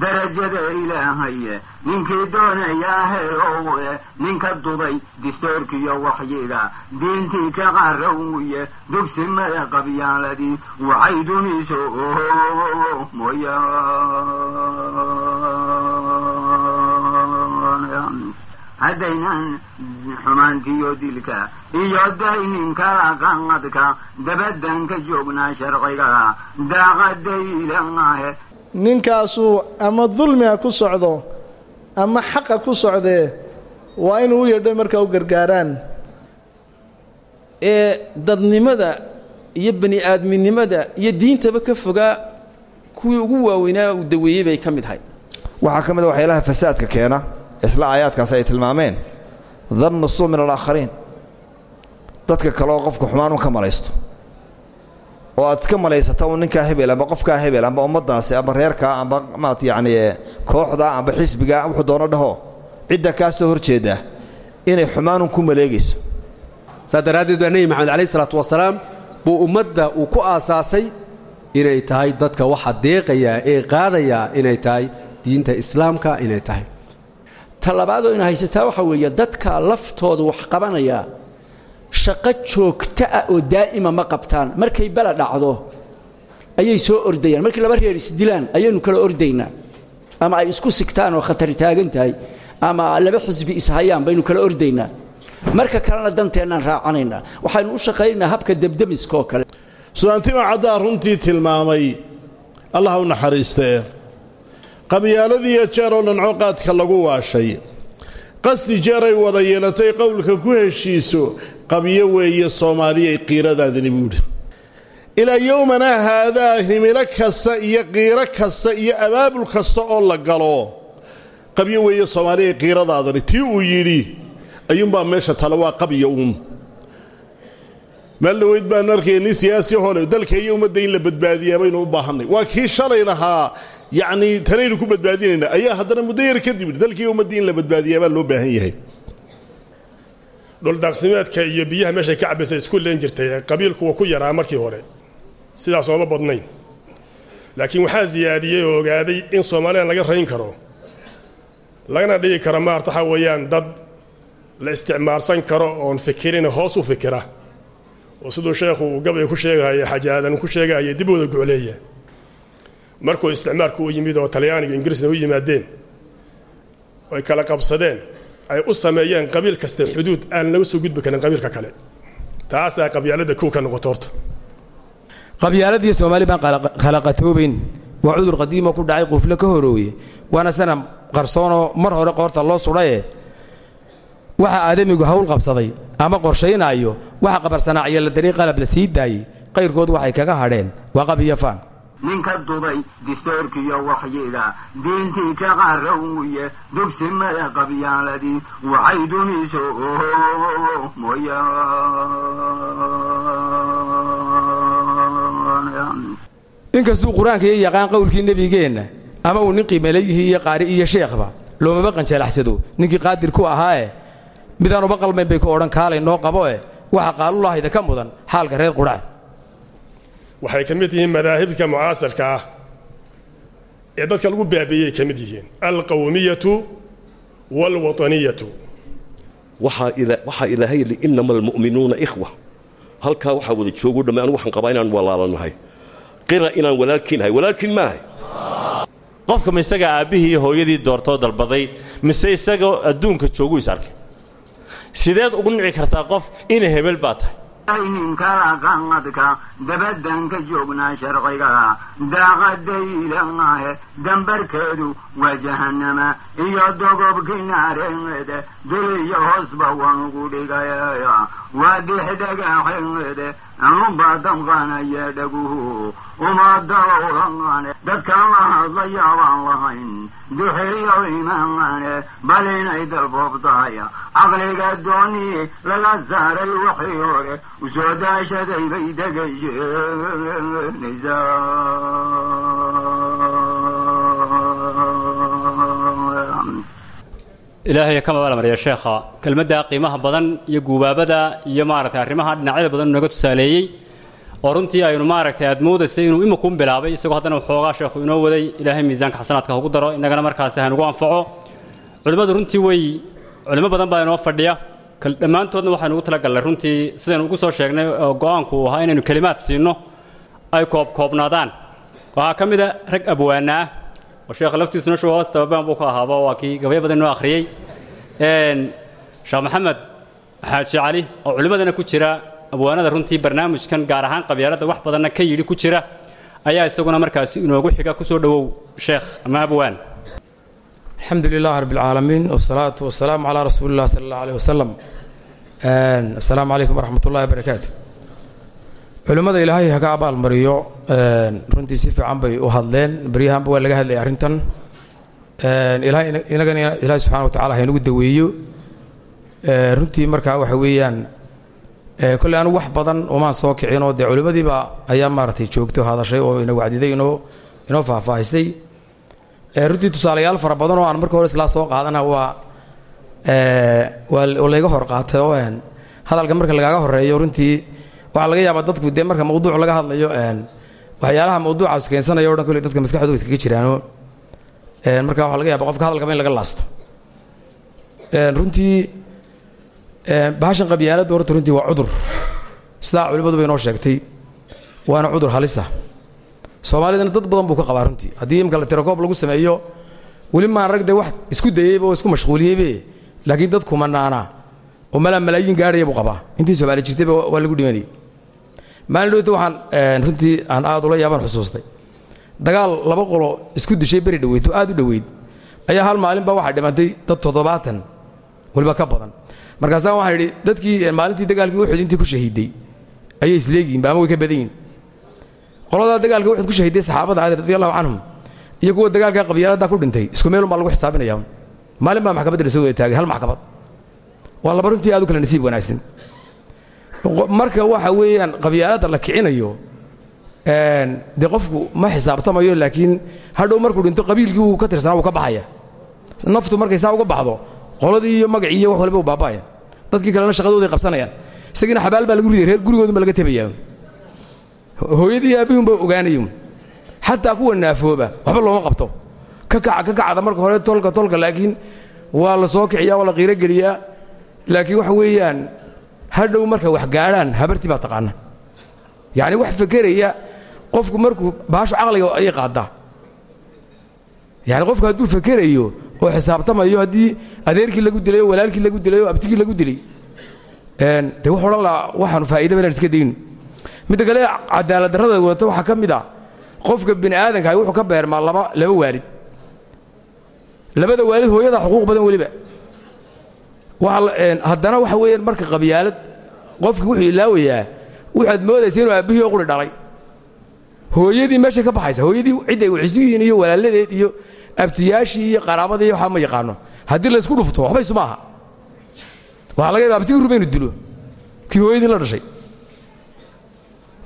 darajada ilaahaye ninkii doonayaa heerowe ninka duday distoorkiyo waxyiga diintii ka qarawye dugsimada qabyaaladii waxay duniso mooyaan haddaynan xumaantiyo dilka. Iyo daynin kala qanqadka dabadan ka joognaa sharciga daaqadaylanaahe ninkaasuu ama dulmiga ku socdo ama xaqa ku socdee waa inuu u yedho markaa u gargaaraan. Ee dadnimada iyo bani aadminimada iyo diintaba ka fogaa kuwii ugu waaweynaa uu daweeyey bay ka mid ahay waxaa ka mid a waxyaalaha fasaadka keena isla aayaadkaasi ay tilmaameen dannu suu min alaakhariin dadka kale oo qofka xumaan un ka malaysto oo aad ka malaysata un ninkaa hebel amba qofkaa hebel amba ummaddaasi amba reerkaa amba maat yacni kooxda amba xisbiga wuxuu doono dhaho cidda kaa soo hor jeeda inay xumaanun ku maleegayso. Saas daraaddeed baa nebi maxamed calayh isalaatu wasalaam buu ummadda uu ku aasaasay inay tahay dadka waxa deeqayaa ee qaadayaa inay tahay diinta islaamka inay tahay. Ta labaadoo ina haysataa waxaa weeye dadka laftooda wax qabanaya shaqo joogto ah oo daa'ima ma qabtaan. Markay bala dhacdo ayay soo ordayaan. Markii laba reer isdilaan ayaynu kala ordaynaa. Ama ay isku sigtaan oo khatari taagan tahay ama laba xusbi ishayaan baynu kala ordaynaa. Marka kalena danteennaan raacanaynaa. Waxaynu u shaqaynaynaa habka debdemiska kale. Sudaantima caddaa runtii tilmaamay allah u naxariistee qabyaaladiiyo jeer oo dhanco qaadka lagu waashay. Qasdi jeeray wada yeelatay qowlka ku heshiiso qabyo weeye soomaaliyay qiiradaadani buudhi ilaa yowmanaa haadaa himilo kasta iyo qiiro kasta iyo abaabul kasta oo la galo qabyo weeye soomaaliyay qiiradaadani tii uu yidhi ayuunbaa meesha tale waa qabyo uun. Meel dhaweyd baanu arkaya nin siyaasi hole dalka iyo ummadda in la badbaadiyaa baynu u baahannay waa kii shalay lahaa yacnii tanaynu ku badbaadinaynaa ayaa haddana muddo yar kadib dalkii ummaddii in la badbaadiyaa baa loo baahan yahay dhuldaaqsimeedka iyo biyaha meeshay ka cabbaysa isku leen jirtay qabiilku waa ku yaraa markii hore. Sidaas ooma badnayn. Laakiin waxaa siyaadiyey oo ogaaday in soomaaliyan laga rayn karo. Lagana dhigi karo maarta waxaa weeyaan dad la isticmaalsan karo oon fikirin hoos u fikira. Oo siduu sheekhu uu gabay ku sheegahaya xajaadan ku sheegahaya dib wada gocleeya markuu isticmaalku u yimid oo talyaaniga ingiriisna u yimaadeen ay kala qabsadeen ay u sameeyeen qabiil kasta xuduud aan laga soo gudbi karin qabiilka kale. Taasaa qabyaalada kow ka noqoto horta. Qabyaaladii soomaali baan khalaqatoobayn waa cudur qadiimo ku dhacay qufle ka horooye. Waana sana qarsoonoo mar hore qoorta loo sudhaye. Waxa aadamigu hawl qabsaday ama qorshaynaayo waxa qabarsanaaciyo la darii qalab la sii daayey qayrkood waxay kaga hadheen. Waa qabiyo faan ninka duday distoorkiyo waxyiga diintii ka qarawye dugsimada qabyaaladii waxay duniso mooyaan inkastuu qur'aanka iyo yaqaan qowlkii nebigeenna ama uu nin qiimalayihii iyo qaari iyo sheekhba loomaba qanjalaxsado ninkii qaadir ku ahaae midaanuba qalmayn bay ku odhan kaalay noo qaboe waxa qaalulahayda ka mudan xaalka reer qudhac waxay ka mid yihiin madaahibka mucaasarka ah ee dadka lagu baabeeyey ka mid yihiin. Alqawmiyatu waalwataniyatu waxaa ilaahay yidhi innama almu'minuuna ikhwa. Halkaa waxaa wada joogo dhamme anigu waxaan qabaa inaan walaalanahay qira inaan walaalkiinahay walaalkiin maahay qofka ma isaga aabbihii iyo hooyadii doortoo dalbaday mise isagoo adduunka joogu is arkay sideed ugu nici kartaa qof ina hebel baa tahay qanqadka dabadan ka joognaa sharciga daaqadaylanaahe dambarkeedu waa jahannama iyo dogobkii naareede duliyo hoosba waan ugu dhigaya waa dixdhagaxeede anuba damqanaya dhaguhu uma dawrane dadkan la hadlaya baan lahayn duxiyo imaane bal inay dalboobtahay caqliga dooni laga saaray waxii hore u soo daashaday bay degayeenaysaa ilaahay ka mabaalmarya sheekha kelmadda qiimaha badan iyo guubaabada iyo maaragtay arrimaha dhinacyada badan naga tusaaleeyey oo runtii aynu maaragtay aad moodaysay inuu imakuun bilaabay isagoo haddana waxoogaa sheekhu inoo waday ilaahay miisaanka xasanaadka ugu daro innagana markaasi haynugu anfaco. Culimmadu runtii way culimo badan baa inoo fadhiya. Dhammaantoodna waxaynu ugu talagalnay runtii sidaynu ugu soo sheegnay oo go'aanku uu ahaa inaynu kelimaad siinno ay koobkoobnaadaan. Waxaa ka mid a rag abwaana ah oo sheekha laftiisuna shubahoos tababaan buu ka ahaaba waa kii gabay badan inoo akhriyey sheekh maxamed xaaji cali oo culimmadana ku jira abwaanada runtii barnaamijkan gaar ahaan qabyaaladda wax badanna ka yidhi ku jira ayaa isaguna markaasi inoogu xiga ku soo dhowow sheekh ama abwaan الحمد لله رب العالمين والصلاة والسلام على رسول الله صلى الله عليه وسلم السلام عليكم ورحمة الله وبركاته culimmada ilaahay haga abaal mariyo runtii si fiican bay u hadleen. Baryahanba waa laga hadlaya arrintan. Inagana ilaahay subxana wa tacala haynagu daweeyo. Runtii markaa waxa weeyaan kolley anigu wax badan umaan soo kicin oo dee culimmadiiba ayaa maaragtay joogto hadashay oo ina wacdiday inoo inoo faahfaahisay. Runtii tusaalayaal fara badan oo aan marka hore islaa soo qaadana waa waa layga hor qaatay oo hadalka marka lagaaga horeeyo runtii waxaa laga yaabaa dadku dee marka mawduuc laga hadlayo waxyaalaha mawduucaas keensanayo o dhan kolley dadka maskaxdooda iskaga jiraano marka waxaa laga yaaba qofka hadalkaba in laga laasto. Runtii bahashan qabyaaladda horta runtii waa cudur. Sidaa culimmadu bay inoo sheegtay. Waana cudur halisa. Soomaalidana dad badan buu ka qabaa runtii. Haddii imka la tirakoob lagu sameeyo weli maan rag dee wax isku dayeyba oo isku mashquuliyeybe laakiin dad kumanaana oo malaa malaayiin gaadhaya buu qabaa. Intii soomaali jirtayba waa lagu dhimanayay maalin dhowta waxaan runtii aan aad ula yaabaan xusuustay. Dagaal laba qolo isku dishay beri dhoweyd aad u dhoweyd ayaa hal maalinba waxaa dhimantay dad toddobaatan waliba ka badan. Markaasaa waxaan idhi dadkii maalintii dagaalkii uxud intii ku shahiiday ayay isleegihiinba ama way ka badan yihiin qoladaa dagaalka uxud ku shahiiday saxaabada aad radi allahu canhum iyo kuwa dagaalka qabyaaladdaa ku dhintay isku meel unbaa lagu xisaabinaya. Maalin baa maxkamadda la soo wada taagay hal maxkamad. Waa laba runtii aad u kala nasiib wanaagsan marka waxa weeyaan qabyaaladda la kicinayo dee qofku ma xisaabtamayo laakiin hadhow markuu dhinto qabiilkii ka tirsanaa wuu ka baxaya. Naftu markay saa uga baxdo qoladii iyo magacii iyo wax waliba u baaba'aya. Dadkii kalena shaqadooday qabsanayaan. Isagiina xabaal baa lagu riday reer gurigoodun baa laga tebayaa hooyadii aabihun baa ogaanayo xataa kuwa naafooba waxba looma qabto. Ka kaca marka hore tolka tolka laakiin waa la soo kiciyaa waa qiiro geliyaa. Laakiin waxa weeyaan hadhow markay wax gaadhaan habartii baa taqaana. Yacni wax fekeraya qofku markuu baashu caqliga ayay qaaddaa. Yacni qofku hadduu fekerayo oo xisaabtamayo haddii adeerkii lagu dilay oo walaalkii lagu dilay oo abtigii lagu dilay dee wuxuu odhan lahaa waxaanu faa'iidaba inaan iska dayno midda kale cadaalad darrada wadato waxaa ka mid a qofka bini aadankaah wuxuu ka beermaa laba laba waalid. Labada waalid hooyadaa xuquuq badan weliba haddana waxa weeyaan marka qabyaalad qofki wuxuu ilaawayaa waxaad moodaysa inuu aabbihii oo quri dhalay. Hooyadii meeshay ka baxaysa hooyadii cidday waxisu yihiin iyo walaaladeed iyo abtiyaashii iyo qaraabadii iyo waxaa ma yaqaano. Haddii laysku dhufto waxba isu maaha waxaa laga yaba abtigii ruba inu dilo kii hooyadii la dhashay.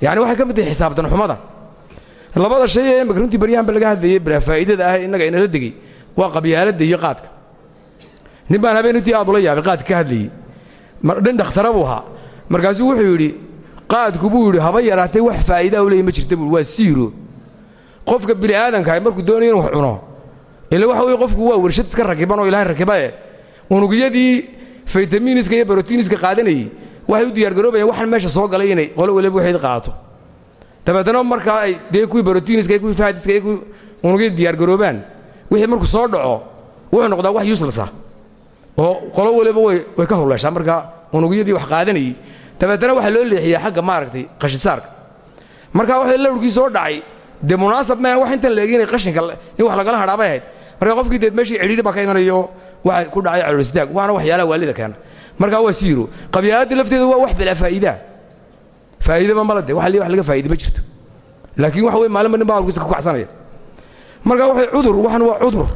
Yacni waxay ka mid tahay xisaabtan xumada. Labada shay ee imika runtii baryahanba laga hadlayay bilaa faa'idada ah innaga inala degey waa qabyaaladda iyo qaadka nin baan habeen runtii aad ula yaabay qaadka ka hadlayey dhan dhakhtara buu ahaa. Markaasuu wuxuu yidhi qaadku buu yidhi haba yaraatay wax faa'iida u leeya ma jirta buu waa siiro. Qofka bini aadankaah markuu doonayo inu wax cuno ila waxa weye qofku waa warshad iska rakiban oo ilahay rakibae unugyadii faytamiiniska iyo brotiiniska qaadanayey waxay u diyaargaroobayaan waxaan meesha soo galay inay qolo waliba waxayd qaato. Dabeetana markaa ay dee kuwii brotiiniska iyo kuwii faadiska iyo kuwii wixii markuu soo dhaco wuxuu noqdaa wax ah oo qolo waliba way ka howleeshaa markaa unugyadii wax qaadanayey dabeetana waxaa loo leexiyaa xagga maaragtay qashinsaarka. Markaa waxay lawrkii soo dhacay dee munaasab wax intan inay qashinka in wax lagala hadhaabay ahayd. Marka qofkii deed meeshii cidhiidhi baa ka imanayo waxa ku dhacay caloolistaag waana waxyaalaha waalida keena. Markaa waa siiro qabyaaladda lafteeda waa wax bilaa faa'iidaa. Faa'iidaba mala de wax laga faa'iida ma jirto. Laakiin waxa weye maalinba nin baa ku kacsanaya. Marka waxay cudur waxan waa cudur.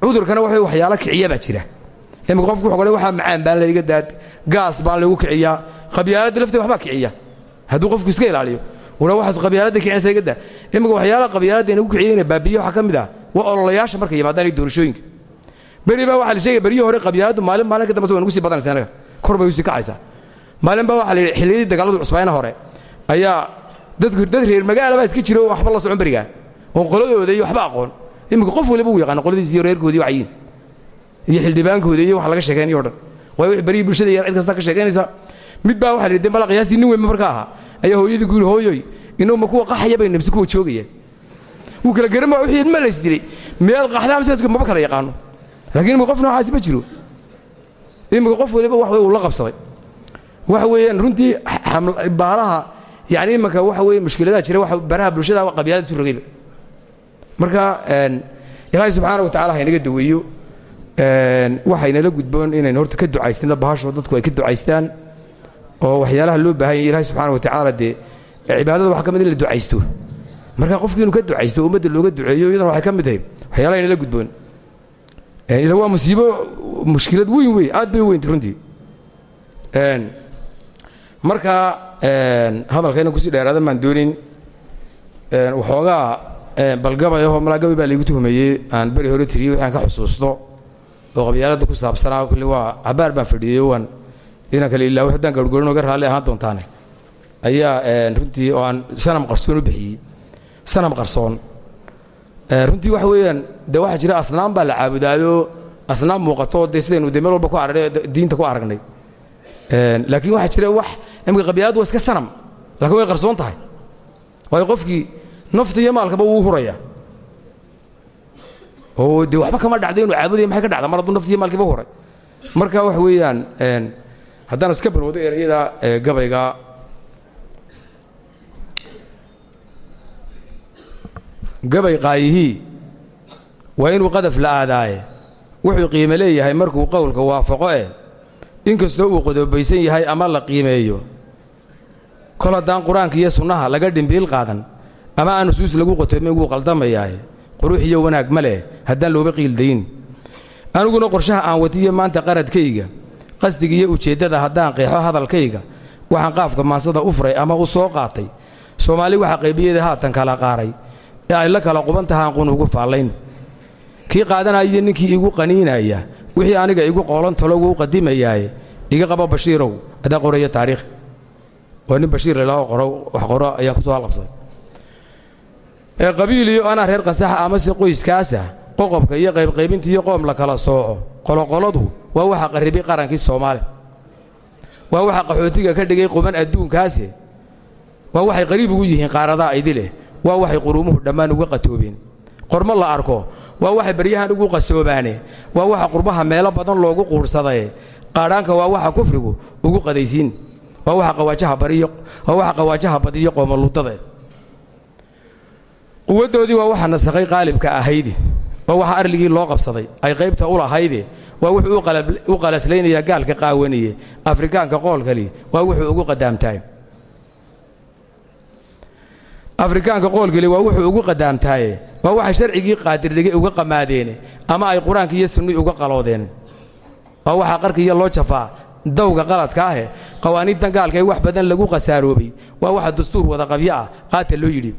Cudurkana waxay waxyaalo kiciya baa jira imika qofku wuxuu waxaa macaan baan layga daad gaas baan laygu kiciyaa qabyaaladda lafteeda waxbaa kiciya hadduu qofku iska ilaaliyo una waxaas qabyaaladda kicinaysa iga daa imika waxyaalaha qabyaaladda inagu kiciya inay baabiye waxaa ka ah waa ololayaasha markay yimaadaan doorashooyinka. Beri baa waxaa la sheegaya beryihii hore qabyaaladdu maalin maalin ka dambase nagu sii badanaysa anaga kor bay u sii kacaysaa. Maalin baa waxaa la yidhi xilliyadii cusbayna hore ayaa dadku dad reer magaala iska jira waxba la socon berigaa. Oon qoladooda waxba aqoon. Iminka qof waliba uu yaqaano qoladiisi iyo reerkoodii wacayiin iyo xildhibaankooda iyo wax laga sheekaynayo dhan. Waayo wix berihii bulshada iyo cid kasta ka sheekaynaysa mid baa waxa la yidhi mala qiyaastii nin weynba markaa ahaa ayaa hooyadii ku yidhi hooyoy inuu ma kuwa qaxaya bay nabsi kuwa joogaya. Wuu kala garama wixii ma lays dilay miyaad qaxdaa mise maba kala yaqaano. Laakiin imika qof noocaasi ma jiro. Imika qof waliba wax wey uu la qabsaday waxa weeyaan runtii baalaha yani imanka waxa weye mushkiladaha jira wa baraha bulshada qabyaalada isu rogayba. Marka ilaahay subxaana wa tacala haynaga daweeyo waxaynala gudboon inaynu horta ka ducaystina bahasho dadku ay ka ducaystaan oo waxyaalaha loo baahan yahy ilahay subxaana wa tacaala dee cibaadada waxa ka mid in la ducaysto. Marka qofki inuu ka ducaysto ummadda looga duceeyo iyadana waxay ka mid tahay waxyaalaha aynala gudboon. Ila waa musiibo mushkilad weyn wey aad bay u weyntay runtii. Marka hadalkayna ku sii dheeraadan baan doonin waxoogaa balgabayahoo malaagabay baa laygu tuhmeeyey aan beri hore tiriyey waxaan ka xusuusto oo qabyaalada ku saabsanaa kulli waa cabaar baan fadhiyey waan inaan kale ilaawo haddaan garhgorin oga raalli ahaan doontaane. Ayaa runtii oo aan sanam qarsoon u bixiyey sanam qarsoon. Runtii waxa weeyaan de waxaa jira asnaam baa la caabudaayoo asnaam muuqato de sidaynu de meel walba ku aragna diinta ku aragnay. Laakiin waxaa jira wax imika qabyaaladu waa iska sanam laakiin way qarsoon tahay. Waayo qofkii nafta iyo maalkaba wuu huraya oo dee waxba kama dhacda inuu caabudaya maxay ka dhacda mar hadduu nafta iyo maalkiiba huray. Marka waxa weeyaan haddaan iska balwado ereyada gabayga. Gabay qaayihii waa inuu qadaf la aadaaye. Wuxuu qiime leeyahay markuu qowlka waafaqo eh inkastoo uu qodobaysan yahay ama la qiimeeyo. Kol haddaan qur'aanka iyo sunnaha laga dhimbiil qaadan ama aan nusuus lagu qotoomin wuu qaldamayaaye qurux iyo wanaag ma leh haddaan looba qiildayn aniguna qorshaha aan watiyo maanta qaradkayga qasdiga iyo ujeeddada haddaan qeexo hadalkayga waxaan qaafka maansada u furay ama u soo qaatay. Soomaali waxaa qaybiyeeda haatan kala qaaray ee ay la kala quban tahaan qun ugu faallayn. Kii qaadanaya ninkii igu qaniinaya wixii aniga igu qoolan talogu u qadimayaaye iga qabo bashiirow adaa qoraya taariikh. Waa nin bashiir lalao qoro wax qoro ayaan ku soo halqabsaday ee qabiil iyo anaa reer qasaxa amase qoyskaasa qoqobka iyo qaybqaybinta iyo qoom la kala sooco. Qoloqoladu waa waxa qarribay qarankii soomaali. Waa waxa qaxootiga ka dhigay quban adduunkaase waa waxay qariib ugu yihiin qaaradaa idileh waa waxay quruumuhu dhammaan uga qatoobeen. Qormo la arko. Waa waxay baryahan ugu qasoobaane waa waxa qurbaha meelo badan loogu quursadaye qaadhaanka waa waxa kufrigu ugu qadaysiin. Waa waxa qawaajaha waxa badiyo qoomoluddade quwaddoodii waa waxa nasakhay qaalibka ahayde. Waa waxa arligii loo qabsaday. Ay qaybta u lahayde. Waa wuxuu u qalaslaynayaa gaalka qaawaniye afrikaanka qoolkali waa wuxuu ugu qadaamtahay. Afrikaanka qoolkali waa wuxuu ugu qadaamtaaye waa waxay sharcigii qaadirdhigay uga qamaadeene ama ay qur'aanka iyo sunnii uga qaloodeen. Waa waxaa qarkiiyo loo jafaa dawga qaladka ahe qawaaniintan gaalka ee wax badan lagu khasaaroobay waa waxa dastuur wada qabyo ah. Qaata loo yidhi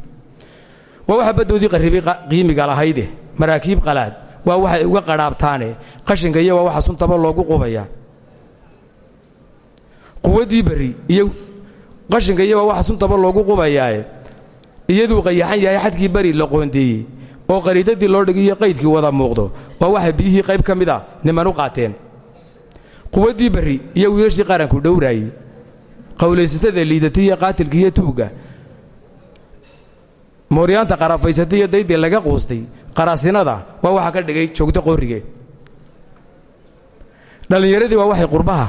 waa waxa baddoodii qarribay qiimiga lahayde maraakiib qalaad. Waa waxay uga qadhaabtaane qashinka iyo waa waxa suntaba loogu qubaya quwaddii berri iyo qashinka iyo waa waxa suntaba loogu qubayaae iyaduu qayaxan yahay xadkii beri la qoondeeyey oo qariidadii loo dhigiyo qaydkii wada muuqdo. Waa waxay biyihii qayb ka mid ah niman u qaateen. Quwaddii berri iyo wiilashii qaranku dhowraayey. Qowlaysatada liidatay iyo qaatilka iyo tuugga mooryaanta qarafaysatay iyo daydii laga quustay qaraasinada waa waxa ka dhigay joogto qoorrige dhallinyaradii waa waxay qurbaha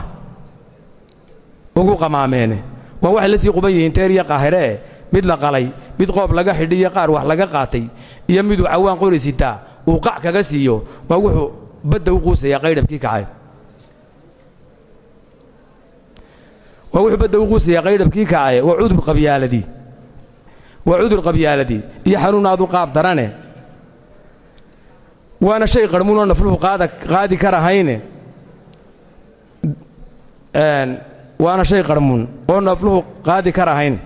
ugu qamaameene waa waxay la sii quban yihiin teer iyo qaahiree mid la qalay mid qoob laga xidhi iyo qaar wax laga qaatay iyo miduu cawaan qori sitaa uu qac kaga siiyo waa wuxuu badda u quusayaa qaydhabkii kacay. Waa wuxuu badda u quusayaa qaydhabkii kacaye waa cudur qabyaaladii waa cudur qabyaaladii iyo xanuun aad u qaab darane waana shay qarhmuun oo nafluhu qaadi karahayne waana shay qarhmuun oo nafluhu qaadi karahayn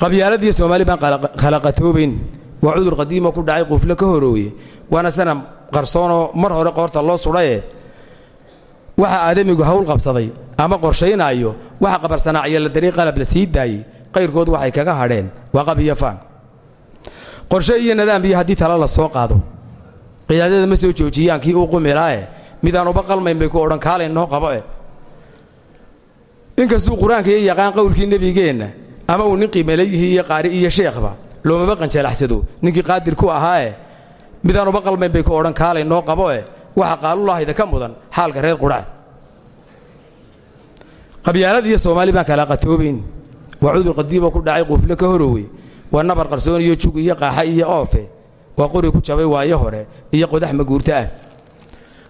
qabyaaladiiyo soomaali baan khalaqatoobayn waa cudur qadiimo ku dhacay qufle ka horooye waana sanam qarsoonoo mar hore qoorta loo sudhaye waxa aadamigu hawl qabsaday ama qorshaynaayo waxa qabarsanaaciyo la darii qalab la sii daayey qayrkood waxay kaga hadheen waa qab iyo faan. Qorshe iyo nadaam iyo haddii tala la soo qaado. Qiyaadada ma soo joojiyaan kii uu qumilaae midaan uba qalmayn bay ku odhan kaalay noo qabo eh. Inkastuu qur'aanka iyo yaqaan qowlkii nebigeenna ama uu nin qiimalayihii iyo qaari iyo sheekhba loomaba qanjalaxsado ninkii qaadir ku ahaae midaan uba qalmayn bay ku odhan kaalay noo qabo eh. Waxa qaalulahayda ka mudan xaalka reer qudhac qabyaalad soomaali baan kala qatoobayn waa cudur qadiiboo ku dhacay quufle ka horowey waa nabar qarsoon iyo jug iyo qaaxa iyo oofe. Waa qori ku jabay waayo hore iyo qodax maguurto ah.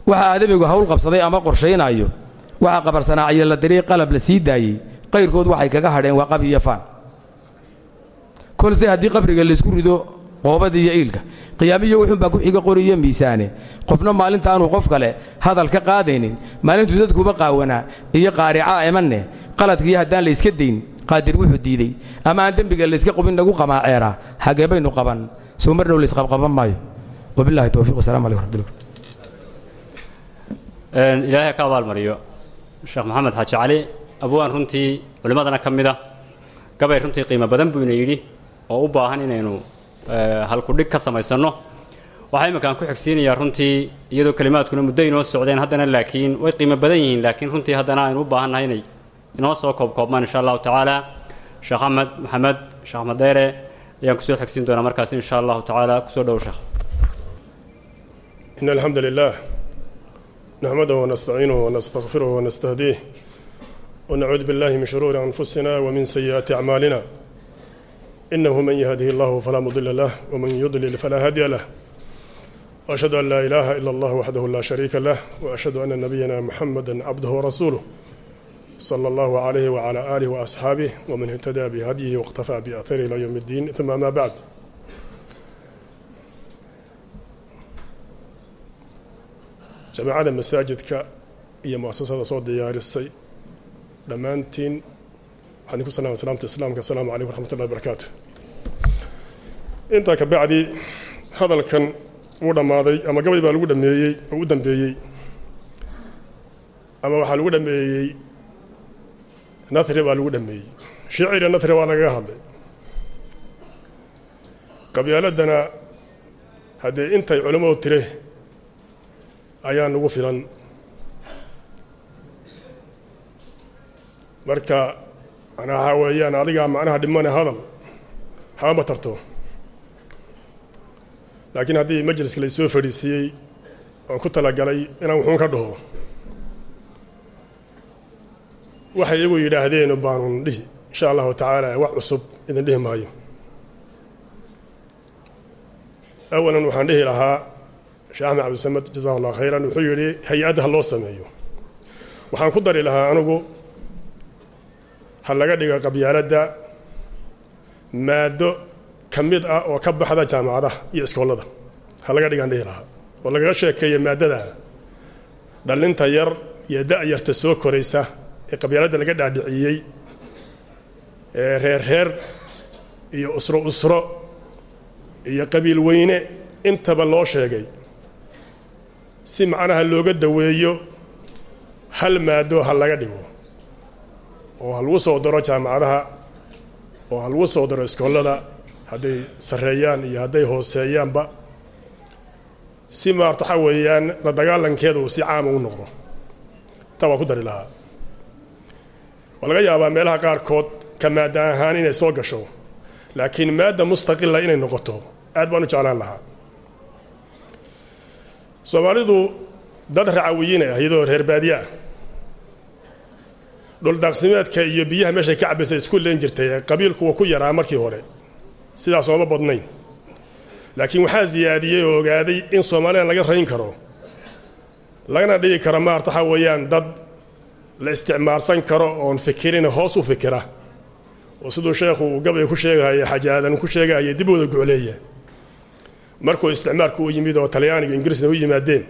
Waxa aadamigu hawl qabsaday ama qorshaynaayo waxa qabarsanaaciyo la diray qalab la sii daayey qayrkood waxay kaga hadheen waa qab iyo faan. Kolse haddii qabriga laysku rido qoobada iyo iilka qiyaamiyo wuxuunbaa ku xiga qori miisaane. Qofna maalintaanuu qof kale hadal ka qaadaynin maalintuu dadkuuba qaawanaa iyo qaaricaa emanne qaladkiiyo haddaan layska dayn qaadir wuxuu diidey ama aan dembiga layska qubin nagu qamaaceera xagee baynu qaban. Soo mar dhow laysqabqaban maayo. Wabillahi towfiiq wasalam alaikum raxmatullah ilaahay ka abaalmariyo sheekh maxamed xaaji cali abwaan runtii culimmadana ka mid ah gabay runtii qiimo badan buu yidhi oo u baahan inaynu halkudhig ka samaysanno. Waxaa imminkaan ku xigsiinayaa runtii iyadoo kelimaadkuna muddo inoo socdeen haddana laakiin way qiimo badan yihiin laakiin runtii haddana aynu u baahannahay inay inoo soo koobkoobmaan insha allahu tacaala sheekh axmed maxamed sheekh axmed dheere ayaan ku soo xegsiin doonaa markaas in sha allahu tacaala ku soo dhow sheekh in alxamdu lilah naxmaduhu wanastaciinuhu wanastakfiruhu wanastahdiih wanacuudu biاllahi min shuruuri anfusina wamin sayi'aati acmaalina inahu man yahdihi اllahu falaa mudila lah waman yudlil falaa haadiya lah. وأشhهd أn lا إلaهa إلا الله وحده لا شريك له وأشهد أن نبينا محمدا عبده ورسوله صلى الله عليه وعلى آله وأصحابه ومن اهتدى بهديه واقتفى بأثره إلى يوم الدين ثم ما بعد jamaacada masaajidka iyo muasasada soo diyaarisay dhammaantiin waxaan idinku salaama salaamta islaamka asalaamu calaykum waraxmat ullahi barakaatu intaa ka bacdi hadalkan wuu dhammaaday ama gabay baa lagu dhameeyey oo u dambeeyey ama waxaa lagu dhameeyey nathri baa lagu dhameeyey shiciri nathri waa lagaga hadlay. Qabyaaladana haddee intay culimmadu tire ayaa nagu filan. Marka manaa weeyaan adigaa macnaha dhimane hadal hama tarto. Laakiin haddii majliska laysoo fadhiisiiyey oon ku talagalay inaan wuxuun ka dhaho waxay iyagu yidhaahdeen baanun dhihi insha allahu tacaala wax cusub idin dhihi maayo. Awalan waxaan dhihi lahaa sheekh axmed cabdisamed jazahu allah khayran wuxuu yidhi hay'adda ha loo sameeyo. Waxaan ku dari lahaa anigu ha laga dhigo qabyaaladda maado ka mid ah oo ka baxda jaamacadaha iyo iskoollada ha laga dhigaan dhihi lahaa. Oo lagaga sheekeeya maadada. Dhallinta yar iyo da-yarta soo koraysa ee qabyaaladda laga dhaadhiciyey ee reer reer iyo usro usro iyo qabiil weyne intaba loo sheegay. Si macnaha looga daweeyo hal maado ha laga dhigo oo ha lagu soo daro jaamacadaha oo ha lagu soo daro iskoollada hadday sarreeyaan iyo hadday hooseeyaanba. Si maarta waxaa weeyaan la dagaalankeeda uu si caama u noqdo. Taa waa ku dari lahaa waa laga yaabaa meelaha qaarkood ka maada ahaan inay soo gasho laakiin maadda mustaqila inay noqoto aad baan u jeclaan lahaa. Soomaalidu dad racawiyiinay ah iyadoo reer baadiye ah. Dhuldaaqsimeedka iyo biyaha meeshay ka cabbaysay isku leen jirtay qabiilku waa ku yaraa markii hore. Sidaas ooma badnayn. Laakiin waxaa siyaadiyey oo ogaaday in soomaaliyan laga rayn karo. Lagana dhigi karo maarta waxaa weeyaan dad la isticmaalsan karo oon fikirin hoos u fikira. Oo siduu sheekhu uu gabay ku sheegahaya xajaadan ku sheegahaya dib wada gocleeya markuu isticmaalku u yimid oo talyaaniga ingiriisna u yimaadeen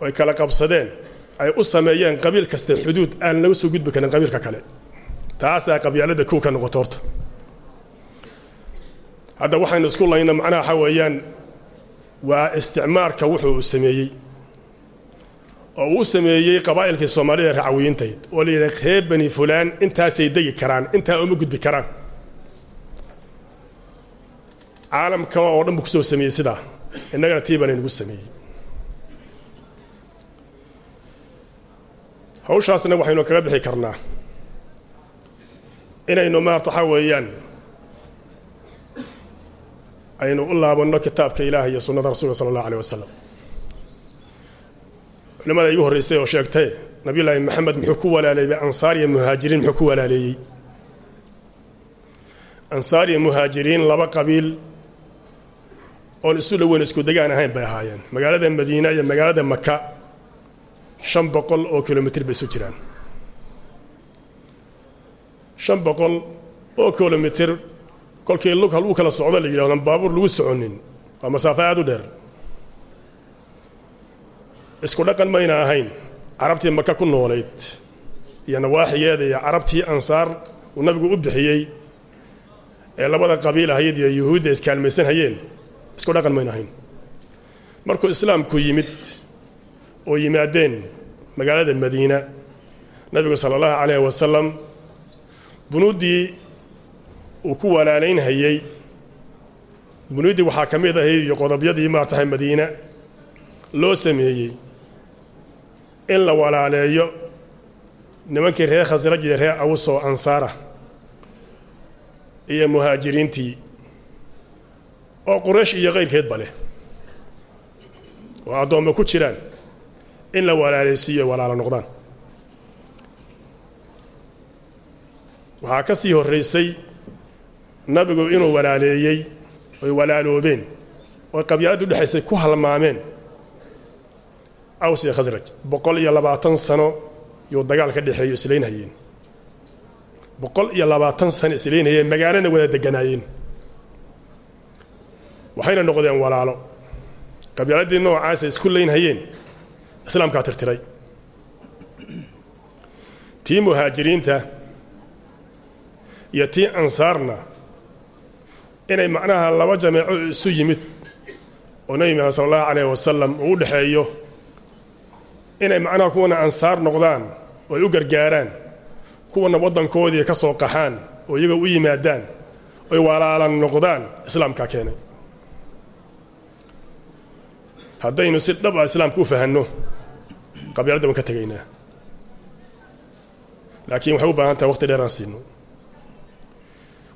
ay kala qabsadeen ay u sameeyeen qabiil kasta xuduud aan laga soo gudbi karin qabiilka kale. Taasaa qabyaaladda kow ka noqoto horta. Hadda waxaynu isku layna macnaha waxaa weeyaan waa isticmaalka wuxuu sameeyey oo uu sameeyey qabaa'ilkii soomaalida racwiyiintayd oo la yidhaha reer bani fulaan intaasay degi karaan intaa uma gudbi karaan. Caalamka oo dhan buu ku soo sameeyey sidaa. Innagana tii baan inagu sameeyey. Hawshaasna waxaynu kaga bixi karnaa. Inaynu maarta waxaa weeyaan aynu u laabanno kitaabka ilaah iyo sunnada rasuulka sala allahu aleyh wasalam culimmada igu horraysay oo sheegtay nabiyullaahi maxamed muxuu ku walaaleeyey ansaar iyo muhaajiriin muxuu ku walaaleeyey ansaar iyo muhaajiriin laba qabiil oon isu dhaweyn isku degaan ahayn bay ahaayeen. Magaalada madiina iyo magaalada maka shan boqol oo kilomitir bay isu jiraan. Shan boqol oo kilomitir kolkii lug haluu kala socdo la yidhahdo baabuur lagu soconin waa masaafo aada u dheer isku dhaqan mayna ahayn carabtii maka ku noolayd iyo nawaaxigeeda iyo carabtii ansaar uu nabigu u bixiyey ee labada qabiil ahayd iyo yuhuudda iskaalmaysan hayeen isku dhaqan mayna ahayn. Markuu islaamku yimid oo yimaadeen magaalada madiina nabigu sala allahu calayhi wasalam bunuuddii uu ku walaalaynhayey bunuuddii waxaa ka mid ahayd iyo qodobyadii maartahay madiina loo sameeyey in la walaaleeyo nimankii reer khasraj iyo reer awus oo ansaara iyo muhaajiriintii oo quraysh iyo kayrkeedba leh. Oo addoommo ku jiraan in la walaalaysiiyo walaalo noqdaan. Waxaa ka sii horraysay nabigu inuu walaaleeyey oy walaaloobeen oy qabyaaladda udhexaysay ku halmaameen aws iyo khasraj boqol iyo labaatan sano yuu dagaal ka dhexeeyo islaynhayeen boqol iyo labaatan sano islaynhayeen magaalana wada deganaayeen. Waxayna noqdeen walaalo. Qabyaaladii noocaasa isku laynhayeen islaamkaa tirtiray. Tii muhaajiriinta iyo tii ansaarna inay macnaha laba jameeco isu yimid oo nebi maxamed sala allahu calayh wasalam uu u dhexeeyo inay macnaha kuwana ansaar noqdaan oo ay u gargaaraan kuwana waddankoodii ka soo qaxaan oo iyaga u yimaadaan oy walaalan noqdaan islaamkaa keenay haddaynu si dhab ah islaamka u fahanno qabyaaladda waan ka tegaynaa. Laakiin waxay u baahan tahay waqti dheer aan siino.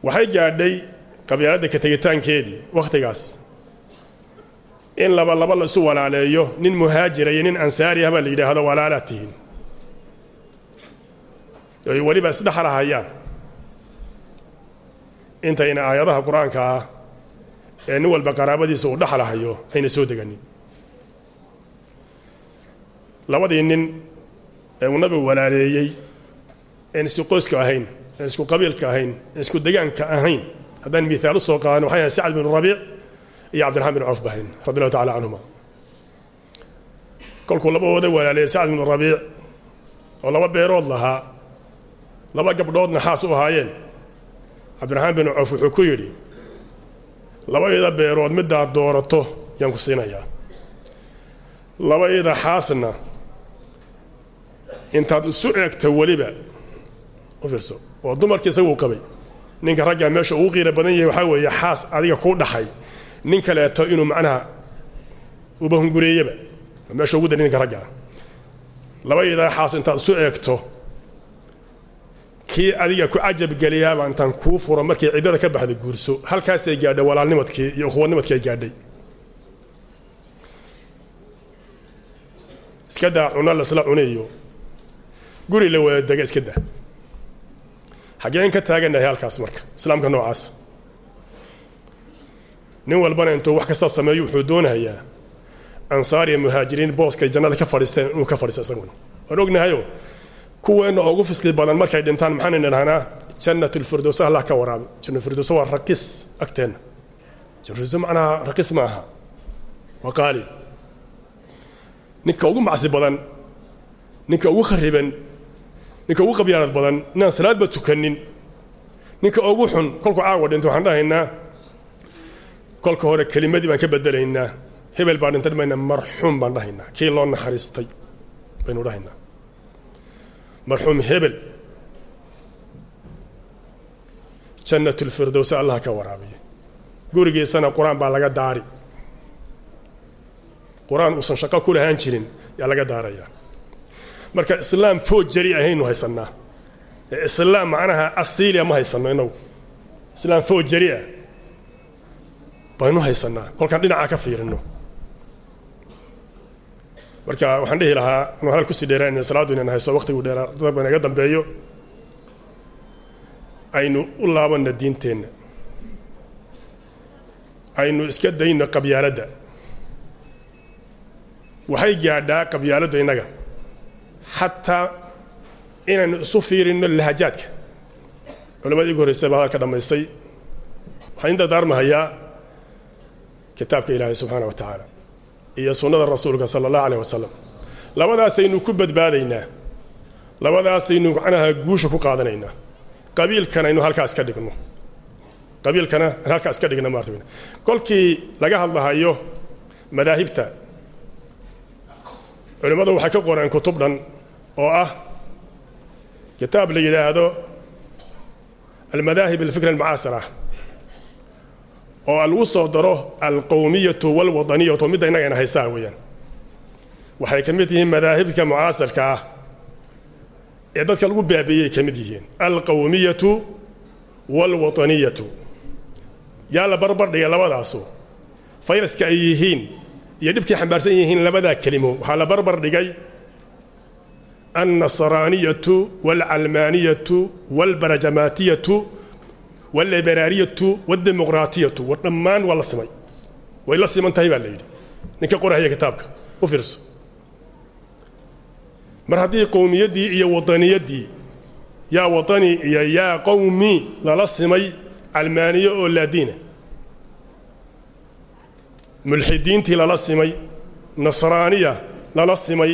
Waxay gaadhay qabyaaladda ka tegitaankeedii wakhtigaas in laba laba la isu walaaleeyo nin muhaajira iyo nin ansaari ah baa la yidhaahdo walaalaad tihiin oy weliba isdhexlahayaan intayna aayadaha qur'aanka ah ee nin walba qaraabadiisa uu dhexlahayo ayna soo deganin. Labadii nin ee uu nabigu walaaleeyey een isku qoyska ahayn een isku qabiilka ahayn een isku degaanka ahayn haddaan miaal u soo qaadano waxay ahayn sacad binu rabiic iyo cabdiraxmaan bin cawf bahayn radi allahu tacala canhuma kolkuu labadooda walaaleeyey sacad binu rabiic oo laba beerood lahaa laba gabdhoodna xaas u ahaayeen. Cabdiraxmaan bin cawf wuxuu ku yidhi labayda beerood middaad doorato yaan ku siinayaa. Labayda xaasna intaad isu eegto weliba. U fiirso oo dumarkii isagu qabay. Ninka raggaa meesha ugu qiira badan yahay waxaa weeye xaas adiga kuu dhaxay nin kaleeto inuu macnaha ubahungureeyaba meesha ugu dari ninka raggaa labaydaa xaas intaad isu eegto kii adiga ku cajabgeliyaaba intaan kuu furo markay ciddada ka baxda guurso. Halkaasay gaadhay walaalnimadkii iyo ukhwadnimadkii ay gaadhay. Iska daa cuno lasla cunayo. Guri la wada dega iska daa. Xaggeen ka taagannahay halkaas marka islaamka noocaas nin walbana intuu wax kasta sameeyo wuxuu doonayaa ansaar iyo muhaajiriin booskay jannada ka fadhiisteen inuu ka fadhiisto isaguna waan ognahayo kuweenna ugu fisli badan markay dhintaan maxaan idhahnaa jannat lfirdows allah ka waraabi. Jannatulfirdows waa rakis agteenna jannatulfirdows macnaha rakis ma aha. Waa qaali ninka ugu macsi badan ninka ugu khariban ninka ugu qabyaalad badan inaan salaadba tukanin ninka ugu xun kolku caawa dhinto waxaan dhahaynaa kolka hore kelimadii baan ka bedelaynaa hebel baa dhintan mayna marxuum baan dhahaynaa. Kii loo naxariistay baynu dhahaynaa. Marxuum hebel. Jannatulfirdowse allaha ka waraabiya gurigiisana qur'aan baa laga daari. Qur'aan uusan shaqo ku lahaan jirin yaa laga daarayaa marka islaam food jari ahaynu haysannaa. Islaam macnaha asiiliya ma haysanno innagu. Islaam food jari ah baynu haysannaa. Kolkaan dhinacaa ka fiirinno. Marka waxaan dhihi lahaa anu hadal ku sii dheeraanayna salaaddu inaan hayso waqtigu dheeraa. Dadba inaga dambeeyo. Aynu u laabanna diinteenna. Aynu iska dayno qabyaaladda. Waxay gaadhaa qabyaaladdu innaga. Xataa inaynu isu fiirinno lahajaadka. Culammadii ugu horreysay baa hadalka dhammaystay waxaan inta daarmahayaa kitaabka ilaahay subxaana wa tacaala iyo sunnada rasuulka sala allahu alayh wasalam labadaasaynu ku badbaadaynaa. Labadaasaynu macnaha guusha ku qaadanaynaa. Qabiilkan aynu halkaas ka dhigno. Qabiilkana aan halkaas ka dhigno maarta kolkii laga hadlahayo madaahibta culimmadu waxay ka qoreen kutub dhan oo ah kitaab la yidhaahdo almadaahib alfikra almucaasira oo lagu soo daro alqowmiyatu walwadaniyatu midda innagayna haysaa weeyaan. Waxay ka mid yihiin madaahibka mucaasirka ah ee dadka lagu baabeeyey ka mid yihiin. Alqowmiyatu walwataniyatu yaa la barbar dhigay labadaasu. Fayraska ay yihiin iyo dhibkay xambaarsan yihiin labadaa kelimo. Waxaa la barbar dhigay annasraaniyatu waalcalmaaniyatu waalbarajamaatiyatu waaliberaariyatu waaldemaqraatiyatu war dhammaan waa la simay way la siman tahay baa la yidhi ninka qorahaya kitaabka u fiirso mar haddii qowmiyaddii iyo wadaniyaddii yaa wadani iyo yaa qowmi lala simay calmaaniyo oo laadiina mulxidiintii lala simay nasraaniya lala simay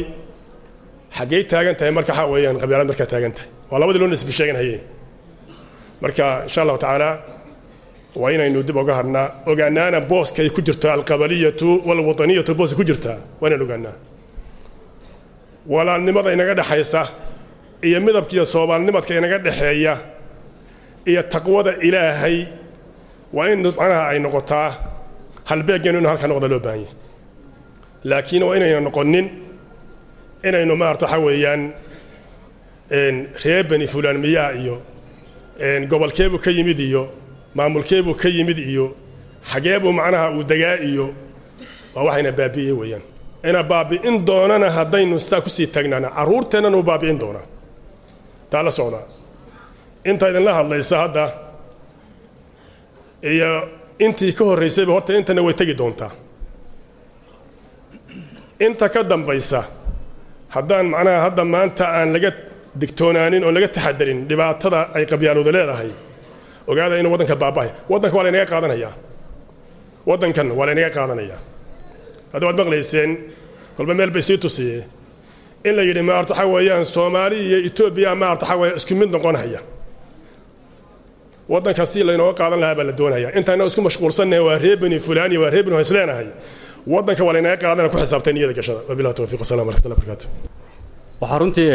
xaggey taagan tahay marka waxaa weeyaan qabyaalad markaa taagan tahay waa labadii loo nisbi sheegan marka insha allahu tacaala waa inaynu dib oga hadhnaa ogaanaana booskay ku jirto alqabaliyatu walwadaniyatu booskay ku jirtaa waa inaynu ogaanaa walaalnimada inaga dhexaysa iyo midabkiiyo soomaalnimadka inaga dhexeeya iyo taqwada ilaahay waa in macnaha ay noqotaa halbeeggeenu inu halka noqda loo baahan yahy laakiin waa inayna noqonin inaynu maarata waxaa weeyaan reer beni fulaan miyaa iyo gobolkeebuu ka yimid iyo maamulkeebuu ka yimid iyo xageebuu macnaha uu degaa iyo waa waxayna baabi'iyey weeyaan. Ina baabi'in doonana haddaynu sidaa ku sii taagnaana carruurteennana uu baabi'in doonaa. Taa la socdaa. Inta idinla hadlaysa hadda iyo intii ka horraysayba horta intana way tegi doontaa. Inta ka dambaysa haddaan macnaha hadda maanta aan laga digtoonaanin oo laga taxadarin dhibaatada ay qabyaalooda leedahay. Ogaada inuu waddanka baaba'ay waddanka waa laynaga qaadanayaa. Waddankan waa laynaga qaadanayaa. Hadda waad maqlayseen kolba meel bay sii tusiyee. In la yidhi maarta waxaa weeyaan soomaali iyo etoobiya maarta waxaa weeya isku mid noqonaya waddanka si laynooga qaadan lahaa baa la doonaya. Intaana isku mashquulsannahay waa reer fulaan iyo waa reer beni isleenahay waddanka waa laynaga qaadana ku xisaabtay niyada gashada. Wabillahi tawfiiq. Wasalam waraxmatullahi barakaatu waxaa runtii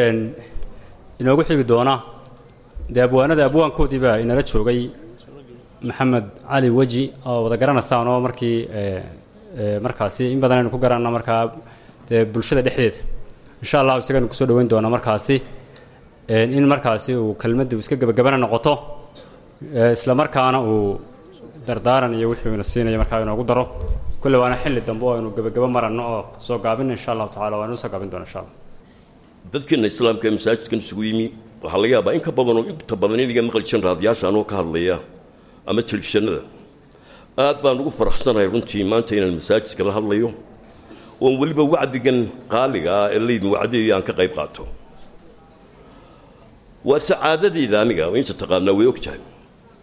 inoogu xigi doona dee abwaanada abwaankoodii baa inala joogay maxamed cali weji oo wada garanaysaan oo markii markaasi in badan aynu ku garanna markaa dee bulshada dhexdeeda. Insha allahu isaganu ku soo dhaweyn doona markaasi. In markaasi uu kelmaddu iska gebagabana noqoto isla markaana uu dardaaran iyo wixii ina siinaya markaa inoogu daro. Kulle waana xilli dambe oo aynu gebagabo maranno oo soo gaabina insha allahu tacala waanu soo gaabin doona insha allah dadkeena islaamka ee masaajidkan isugu yimi waxaa laga yaabaa in ka badanoo inta badan iniga maqli jiran raadiyaasha anoo ka hadlaya ama telefishanada aad baan ugu faraxsanahay runtii maanta inaan masaajidka la hadlayo. Oon weliba wacdigan qaaliga ah ee laydin wacdadii aan ka qayb qaato. Waa sacaadadeyda aniga inta taqaanaa way og tahay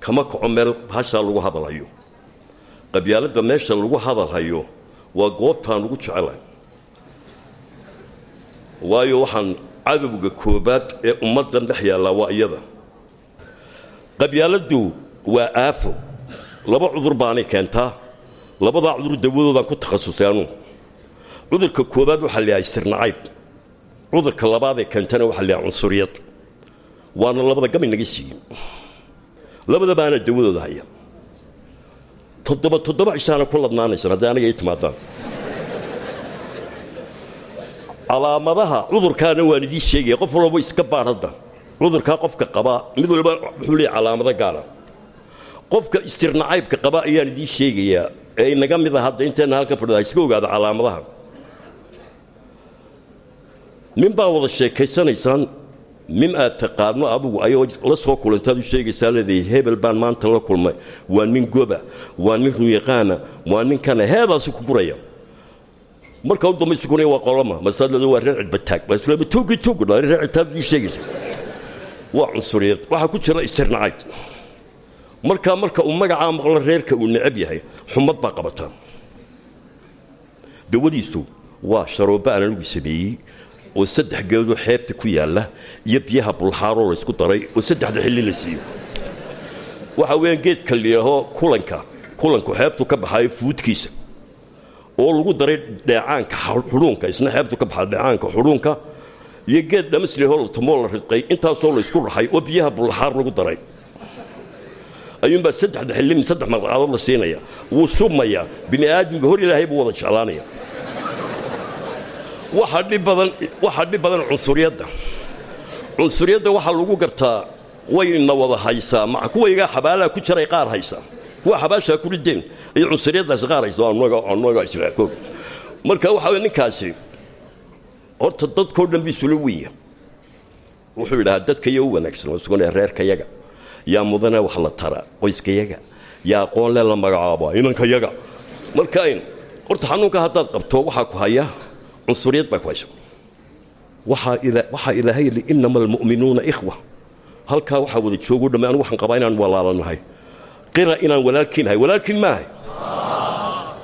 kama kaco meel hashaa lagu hadalhayo. Qabyaaladda meesha lagu hadalhayo waa goobtaan ugu jecelahay waayo waxaan cadowga koobaad ee ummaddan dhex yaallaa waa iyada. Qabyaaladdu waa aafo. Laba cudur baanay keentaa. Labadaa cudur dawadoodaan ku takhasusay anuu cudurka koobaad waxaa la yahay sirnacayb cudurka labaad ee keentana waxaa la cunsuriyad. Waana labada gam inaga siiyey labada baana dawadooda haya. Toddoba toddoba cishaana ku ladnaanaysan hadday aniga ii timaadaan calaamadaha cudurkaana waan idiin sheegaya qof walba iska baadh hadda. Cudurkaa qofka qabaa mid walba wuxuu leeyahy calaamado gaara qofka istirnacaybka qaba ayaan idiin sheegayaa ee inaga mid a hadda intayna halka fadhida iska ogaada calaamadaha. Nin baa wada sheekaysanaysaan nin aad taqaano adugu ayoo la soo kulantaad u sheegaysaa leedahay hebel baan maanta la kulmay. Waa nin goba waa nin runyaqaana waa nin kana heedaasi ku guraya marka u dambaysa kuna waa qolama masaad leeda waa reer cidbataag toogi toogi dhaa reer cidtaag ii sheegaysa waa cunsuriyad waxaa ku jira istirnacayb markaa marka uu magacaa maqlo reerka uu necab yahay xumad baa qabataa dawadiisu waa sharooba aan anugu sameeyey oo saddex geedoo xeebta ku yaalla iyo biyaha bulxaaroo la isku daray oo saddexda xilli la siiyo. Waxa weeyaan geedka layidhaaho kulanka kulanku xeebtu ka baxaayo fuudkiisa oo lagu daray dheecaanka xudhuunka isna xeebtu ka baxa dheecaanka xudhuunka iyo geed dhamasliahoo la tumoo la ridqay intaasoo la isku raxay oo biyaha bulxaar lagu daray. Ayuunbaa saddexda xillimin saddex marqaadood la siinaya. Wuu submayaa bini aadamka hor ilaahay buu wada jeclaanaya. Waxaa dhib badan cunsuriyadda. Cunsuriyadda waxaa lagu gartaa wayna wada haysaa maca kuwaygaa xabaalaha ku jiray qaar haysa kuwa xabaashaa ku rideen iyo cunsuriyaddaasi qaar haysa annaga israakoog marka waxaa wey ninkaasi horta dadkao dhan biisula weya wuxuu yidhahaa dadkayo u wanaagsan oo sugan ee reerkayaga yaa mudane wax la tara qoyskayaga yaa aqoon le la magacaaba inankayaga marka ayn horta xanuunka haddaad qabto waxaa ku haya cunsuriyad baa ku haysa. Waxaa ilaahay yidhi innama almu'minuuna ikhwa. Halkaa waxaa wada joogo dhamme anigu waxaan qabaa inaan walaalanahay qira inaan walaalkiinahay walaalkiin maahay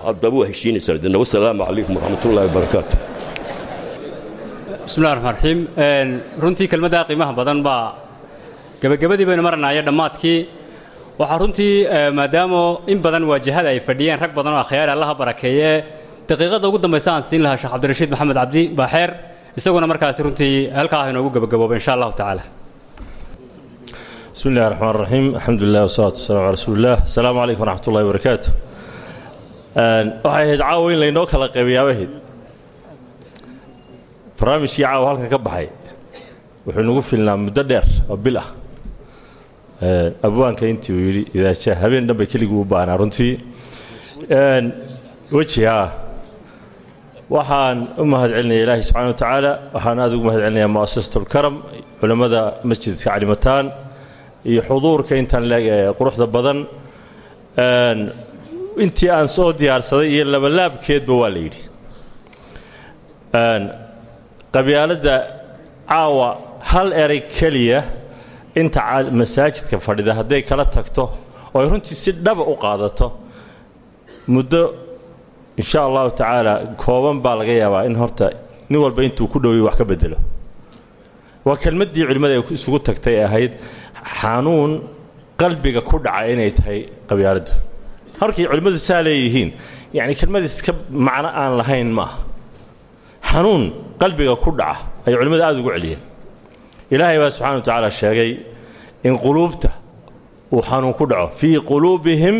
haddaba waa heshiinaysaan idina wasalaamu calaykum waraxmatullahi wabarakaatu bismillahi raxmaan raxiim runtii kelmaddaa qiimaha badan baa gebagabadii baynu maranaya dhammaadkii. Waxaa runtii maadaama in badan waajahada ay fadhiyeen rag badan oo akhyaari allaha barakeeye. Daqiiqadda ugu dambaysa aan siin lahaa sheekh cabdirashiid maxamed cabdi baaxeer isaguna markaasi runtii halkaa ah inoogu gebagabooba insha allahu tacaala bismi illahi raxmaan raxiim alxamdu lilah wasalatu wasalaamu ala rasuulilah asalaamu calaykum waraxmat ullahi wabarakaatu waxay ahayd caawa in laynoo kala qaybyaaba ahayd barnaamijkii caawa halkan ka baxay wuxuu nagu filnaa muddo dheer oo bil ah. Abwaanka intii uu yidhi idaaja habeen dhanbay keligii u baahnaa runtii. Weji a waxaan u mahad celinaya ilaahay subxana wa tacaala. Waxaan aada ugu mahad celinayaa mu'asasatu اlkaram culammada masjidka calimataan iyo xuduurka intaan ee quruxda badan intii aan soo diyaarsaday iyo labalaabkeedba waa la yidhi. Qabyaaladda caawa hal eray keliya inta masaajidka fadhida hadday kala tagto oo runtii si dhaba u qaadato muddo insha allahu tacaala kooban baa laga yaabaa in horta nin walba intuu ku dhowey wax ka bedelo waa kelmaddii culimmada ay isugu tagtay ee ahayd xanuun qalbiga ku dhaca inay tahay qabyaaladdu. Halkay culimmadu saa leeyihiin yacni kelmad iska macno aan lahayn maaha xanuun qalbiga ku dhaca ayay culimmadu aada ugu celiyeen. Ilaahay baa subxana wa tacaala sheegay in quluubta uu xanuun ku dhaco. Fii quluubihim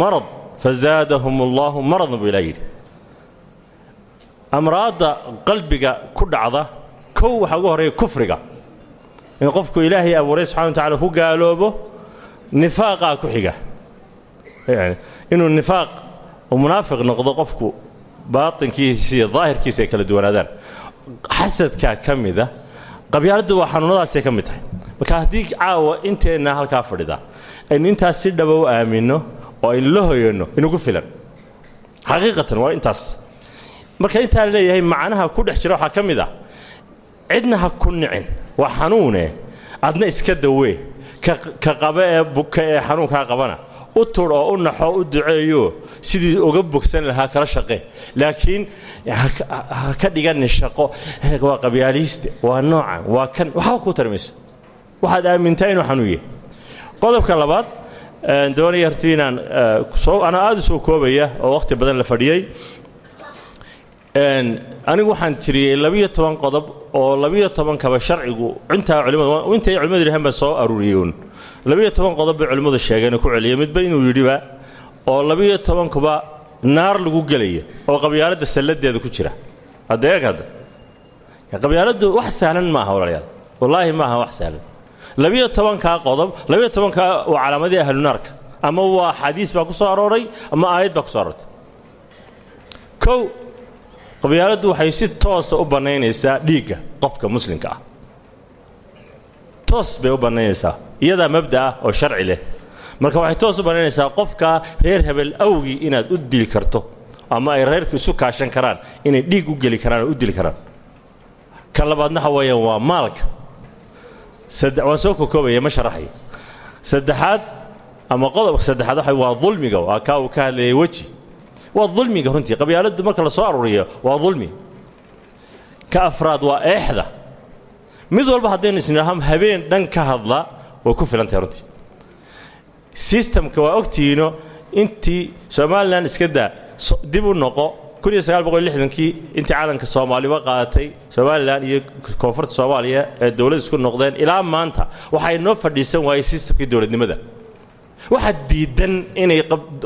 marad fazaadahum allahu maradan buu ilaa yidhi. Amraadda qalbiga ku dhacda kow waxaa ugu horreeya kufriga. In qofku ilaahay abuuray subxana wa tacala ku gaaloobo nifaaqaa ku xiga. Yani inuu nifaaq oo munaafiq noqdo qofku baatinkiisa iyo daahirkiisa ay kala duwanaadaan. Xasadkaa ka mida qabyaaladdu waa xanuunadaasay ka mid tahay. Marka haddii caawa inteenna halkaa fadhida aynu intaas si dhaba u aaminno oo aynu la hoyanno inugu filan. Xaqiiqatan waa intaas. Marka intaa la leeyahay macnaha ku dhex jira waxaa ka mid ah cidna ha ku nicin. Waa xanuune. Adna iska dawee ka qaba ee buka ee xanuunkaa qabana. U tur oo u naxo u duceeyo. Sidii uga bogsan lahaa kala shaqe. Laakiin ha ka dhiganin shaqo. Waa qabyaaliiste waa noocan. Waa kan. Waxba kuu tarmayso waxaad aamintaa inuu xanuun yahay qodobka labaad doonaya hortii inaan anaa aada u soo koobaya oo wakhti badan la fadhiyey anigu waxaan tiriyey labiyo toban qodob oo labiyo tobankaba sharcigu intaa culimadu intay culimadu yidhahaan baan soo aruuriyey labiyo toban qodob bay culimmadu sheegeen oo ku celiyey midba inuu yidhiba oo labiyo tobankuba naar lagu gelaya oo qabyaaladda salladeeda ku jira. Adeeg hadda. Qabyaaladdu wax sahlan maaha walaalayaal. Wallaahi maaha wax sahlan. Labiyo tobankaa qodob labiyo tobankaa waa calaamadii ahlunaarka ama waa xadiis baa ku soo arooray ama aayad baa ku soo aroortay. Kow qabyaaladdu waxay si toosa u bannaynaysaa dhiigga qofka muslimka ah. Toos bay u bannaynaysaa iyadaa mabda ah oo sharci leh. Marka waxay toos u bannaynaysaa qofka reer hebel awgii inaad u dili karto ama ay reerku isu kaashan karaan inay dhiig u geli karaan u dili karaan. Kan labaadna waxa weeyaan waa maalka. Waan soo kokoobaya ma sharaxay. Saddexaad ama qodobka saddexaad waa dulmiga kaa uu ka hadlayay weji waa dulmiga runtii qabyaaladdu marka la soo aruuriyo waa dulmi ka afraad waa eexda. Mid walba haddaynu isnidhaaham habeen dhan ka hadla way ku filan tahay runtii. Sistamka waa ogtihiino intii somalilan iska daa dib u noqo kii intii calanka soomaaliba qaadatay somalilan iyo koonfurta soomaaliya ee dowlad isku noqdeen ilaa maanta. Waxay noo fadhiisan waayey sistamkii dowladnimada waxaa diidan inay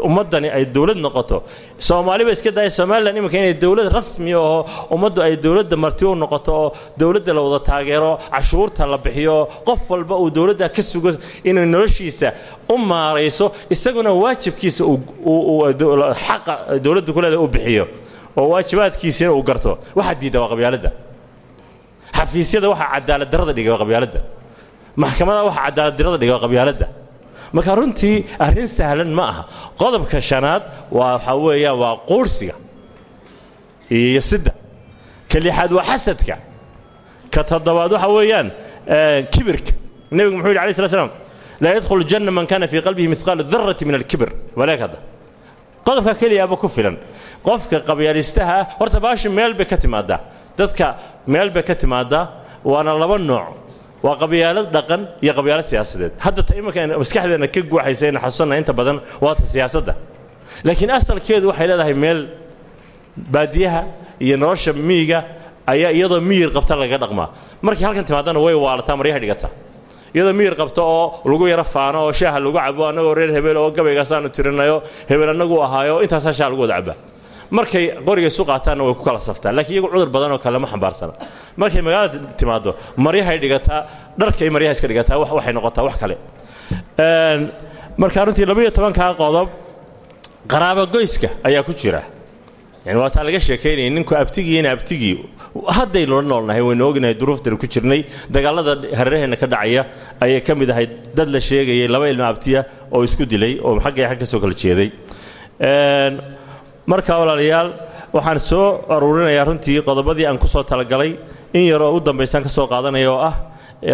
ummaddani ay dowlad noqoto. Soomaaliba iska daaya somalilan iminka inay dowlad rasmi oo ummaddu ay dowladda marti u noqoto oo dowladda la wada taageero cashuurta la bixiyo qof walba uu dowladda ka sugo inay noloshiisa u maarayso isaguna waajibkiisa xaqa dowladda ku leeda u bixiyo oo waajibaadkiisina uu garto. Waxaa diidda waa qabyaaladda. Xafiisyada waxaa cadaalad darrada dhiga waa qabyaaladda. Maxkamadaha waxaa cadaalad darrada dhiga waa qabyaaladda marka runtii arrin sahlan ma aha. Qodobka shanaad waa waxaa weeyaan waa quursiga. Iyo yasidda ka lixaad waa xasadka. Ka toddobaad waxa weeyaan kibirka. Nebigu muxuu yidhi alay slat slam laa yadkhulu janna man kana fii qalbihi midqaalu darati min alkibir. Waleeg hadda. Qodobka keliyaaba ku filan. Qofka qabyaalistaha ah horta baasha meel bay ka timaadaa dadka meel bay ka timaadaa waana laba nooc waa qabyaalad dhaqan iyo qabyaalad siyaasadeed. Hadda ta imanka maskaxdeena ka guuxaysa ina xasusanna inta badan waa ta siyaasadda. Laakiin asalkeedu waxay leedahay meel baadiyaha iyo nolosha miyiga ayaa iyadoo miyir qabta laga dhaqmaa. Markii halkan timaadana way waalataa maryaha dhigata. Iyadoo miyir qabto oo lagu yaro faano oo shaaha lagu cabo annagoo reer hebel oo gabaygaasaanu tirinayo hebel annagu ahaayo intaasaa shaha lagu wada cabaa markay qoriga isu qaataanna way ku kala saftaan. Lakiin iyagu cudur badan oo kale ma xambaarsana. Markay magaalada timaado maryahay dhigataa dharkay maryaha iska dhigataa waxay noqotaa wax kale. Marka runtii labayo tobankaa qodob qaraabogoyska ayaa ku jira. Yani waa taa laga sheekaynayay ninku abtigiina abtigii haddaynu la noolnahay waynu ognahay duruuftaynu ku jirnay dagaalada hareeraheenna ka dhacaya ayay ka mid ahayd dad la sheegayay laba ilmo abtiya oo isku dilay oo xaggay xag ka soo kala jeeday marka walaalayaal waxaan soo aruurinayaa runtii qodobadii aan ku soo talagalay in yaroo u dambaysaan ka soo qaadanaya oo ah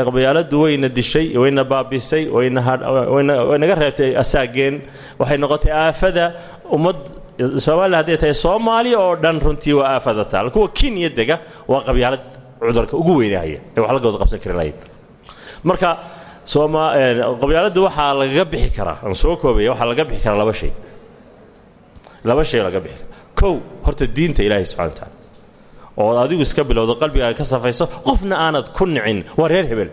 qabyaaladdu wayna dishay wayna baabisay waynaga reebtay asaageen. Waxay noqotay aafada ummad soomaaliya hadday tahay soomaaliya oo dhan runtii waa aafada taal. Kuwa kenya dega waa qabyaalad cudurka ugu weynahaya ee wax laga wada qabsan kari lahayd. Marka qabyaaladdu waxaa lagaga bixi karaa aan soo koobaya waxaa laga bixi karaa laba shay laba shay laga bixi. Kow horta diinta ilaahay subxana wa taala. Oo adigu iska bilowdo qalbigaaga ka safayso qofna aanad ku nicin waa reer hebel.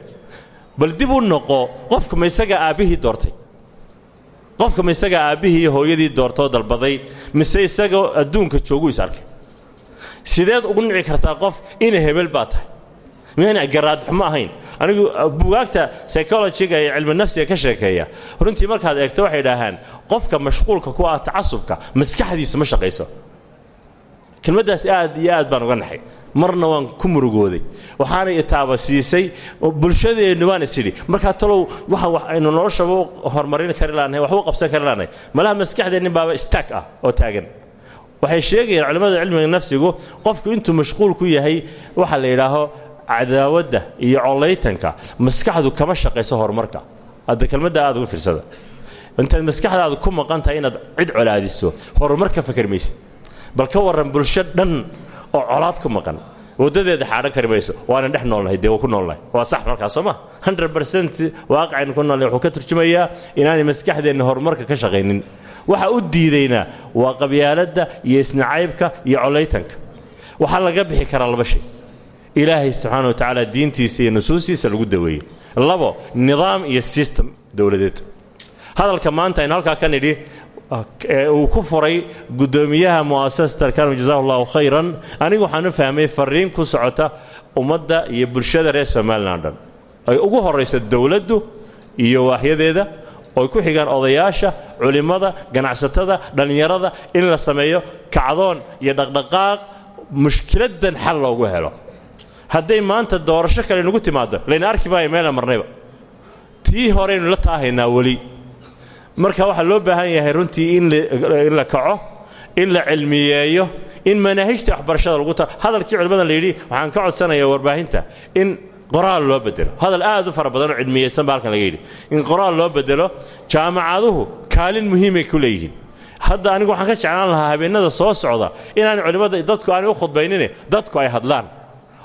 Bal dib u noqo qofka ma isagaa aabbihii doortay? Qofka ma isagaa aabbihii iyo hooyadii doortoo dalbaday mise isagoo adduunka joogu is arkay? Sideed ugu nici kartaa qof ina hebel baa tahay miyaan garaadxumo ahayn. Anigu bugaagta psychologiga iyo cilmi nafsiga ka sheekeeya runtii markaad eegto waxay idhaahaan qofka mashquulka ku ah tacasubka maskaxdiisu ma shaqayso kelmaddaas aad iyo aad baan uga naxay. Marna waan ku murugooday. Waxaana itaaba siisay bulshadeennu baan isidhi markaa talow waxaan aynu noloshaba horumarin kari laanahay waxba qabsan kari laanahay malaha maskaxdeennin baaba staag ah oo taagan. Waxay sheegayaan culimmada cilmiga nafsigu qofku intuu mashquul ku yahay waxa la yidhaaho cadaawadda iyo collaytanka maskaxdu kama shaqayso horumarka. Hadda kelmadda aad ugu fiirsada. Intaad maskaxdaadu ku maqan tahay inaad cid colaadiso horumar ka fakar maysid bal ka warran bulsho dhan oo colaad ku maqan waddadeeda xaadhan kari mayso waana dhex noolnahay dee waa ku noolnahay. Waa sax markaas soo ma? hundred percent waaqicaynu ku noolnahay wuxuu ka turjumayaa inaanay maskaxdeenna horumarka ka shaqaynin. Waxa u diidaynaa waa qabyaaladda iyo isnacaybka iyo collaytanka waxaa laga bixi karaa laba shay ilaahay subxaana wa tacaala diintiisa iyo nusuustiisa lagu daweeyey. Labo nidaam iyo system dowladeed hadalka maanta aynu halkaa ka nidhi uu ku furay guddoomiyaha mu'asasata alkarim jazahu khayran. Anigu waxaan u fahmay fariin ku socota ummadda iyo bulshada reer somalilan ay ugu horrayso dowladdu iyo waaxyadeeda oy ku xigaan odayaasha culimmada ganacsatada dhallinyarada in la sameeyo kacdoon iyo dhaqdhaqaaq mushkiladdan xal loogu helo hadday maanta doorasho kale nagu timaado layna arki maayo meelna marnayba. Tii horeynu la taahaynaa weli. Marka waxaa loo baahan yahay runtii in la kaco in la cilmiyeeyo in manaahijta waxbarashada lagu ta hadalkii culimmadan la yidhi waxaan ka codsanayaa warbaahinta in qoraal loo bedelo hadal aad u fara badan oo cilmiyeysan halkan laga yidhi. In qoraal loo bedelo jaamacaduhu kaalin muhiimay ku leeyihiin. Hadda anigu waxaan ka jeclaan lahaa habeenada soo socda inaan culimmada dadku aanay u khudbaynine dadku ay hadlaan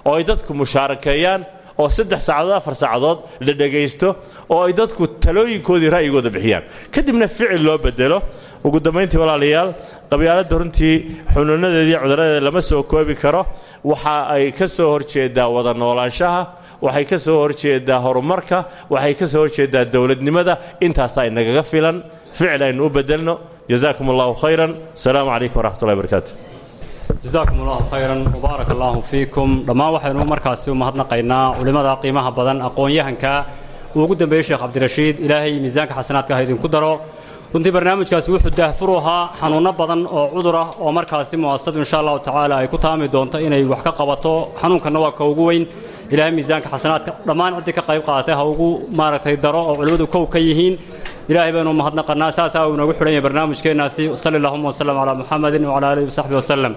oo ay dadku mushaarakeeyaan oo saddex saacadood afar saacadood la dhegaysto oo ay dadku talooyinkoodii ra'yigooda bixiyaan. Kadibna ficil loo bedelo ugu dambayntii walaalayaal qabyaaladda runtii xunuunadeedii cuduradeeda lama soo koobi karo. Waxa ay ka soo horjeedaa wada noolaanshaha waxay ka soo horjeedaa horumarka waxay ka soo horjeedaa dowladnimada. Intaasaa inagaga filan. Ficil aynu u bedelno jazaakum allahu khayran asalaamu calaykum waraxmatullahi barakaatu jazaakum allahu khayran wabaarak allahu fiikum. Dhammaan waxaynu markaasi u mahadnaqaynaa culimmada qiimaha badan aqoon-yahanka. Uu ugu dambeeyey sheekh cabdirashiid ilaahay miisaanka xasanaadka ha idinku daro. Runtii barnaamijkaasi wuxuu daahfur u ahaa xanuunno badan oo cudur ah oo markaasi mu'asasadu insha allahu tacaala ay ku taami doonto inay wax ka qabato. Xanuunkanna waa ka ugu weyn. Ilaahay miisaanka xasanaadka dhammaan ciddii ka qayb qaadatay ha ugu maaragtay daro oo culimmadu kow ka yihiin. Ilaahay baynu mahadnaqannaa saasaa uu inoogu xidhan yahay barnaamijkeennaasi sali allahuma wasalam calaa muxamedin wacala aalihi wasaxbi wasalam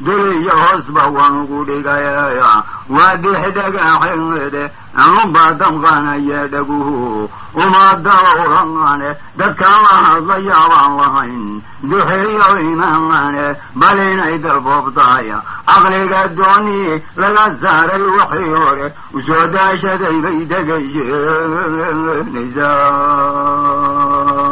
duriyo hoosba waan ugu dhigaya waa dixdhagaxeede anuba damqanaya dhaguhu uma dawrane dadkaan la hadlayaabaan lahayn duxeeyo imaamane bal inay dalboobtaaya caqliga dooni laga saaray wixii hore u soo daashaday bay degayeenaysaa